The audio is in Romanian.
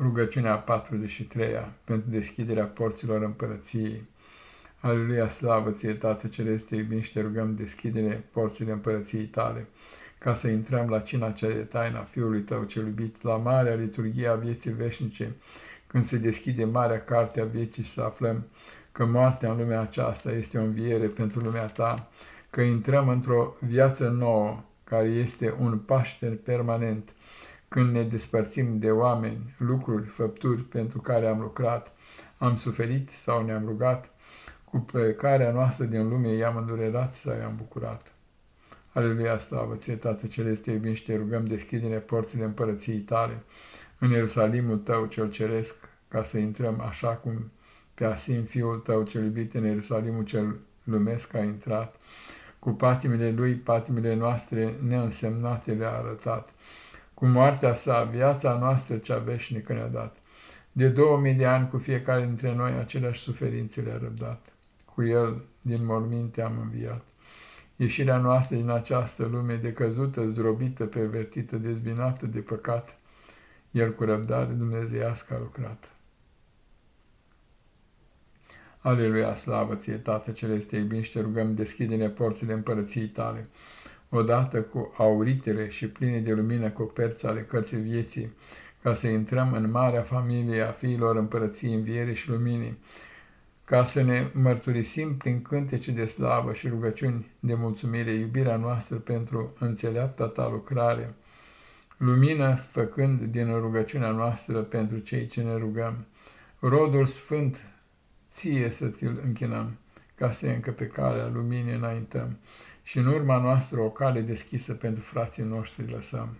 Rugăciunea 43-a pentru deschiderea porților împărăției. Aleluia, slavă ție, Tată Celeste, iubim și te rugăm, deschide porțile împărăției tale, ca să intrăm la cina cea de taina Fiului tău cel iubit, la marea liturghie a vieții veșnice, când se deschide marea carte a vieții și să aflăm că moartea în lumea aceasta este o înviere pentru lumea ta, că intrăm într-o viață nouă, care este un pașter permanent, când ne despărțim de oameni, lucruri, făpturi pentru care am lucrat, am suferit sau ne-am rugat, cu plecarea noastră din lume i-am îndurerat sau i-am bucurat. Aleluia, slavă ție, Tată Celeste, iubim și te rugăm, deschide-ne porțile împărăției tale, în Ierusalimul tău cel ceresc, ca să intrăm așa cum pe Asim, fiul tău cel iubit, în Ierusalimul cel lumesc a intrat, cu patimile lui, patimile noastre neînsemnate le-a arătat, cu moartea sa, viața noastră cea veșnică ne-a dat. De două mii de ani cu fiecare dintre noi aceleași suferințe le-a răbdat. Cu el din morminte am înviat. Ieșirea noastră din această lume decăzută, zdrobită, pervertită, dezbinată de păcat, el cu răbdare dumnezeiască a lucrat. Aleluia, slavă ție, Tată Celeste, iubim și te rugăm, deschide-ne porțile împărăției tale, odată cu auritele și pline de lumină coperți ale cărții vieții, ca să intrăm în marea familie a fiilor împărăției înviere și luminii, ca să ne mărturisim prin cântece de slavă și rugăciuni de mulțumire iubirea noastră pentru înțeleapta ta lucrare, lumină făcând din rugăciunea noastră pentru cei ce ne rugăm, rodul sfânt ție să ți-l închinăm, ca să încă pe calea luminii înaintăm și în urma noastră o cale deschisă pentru frații noștri lăsăm.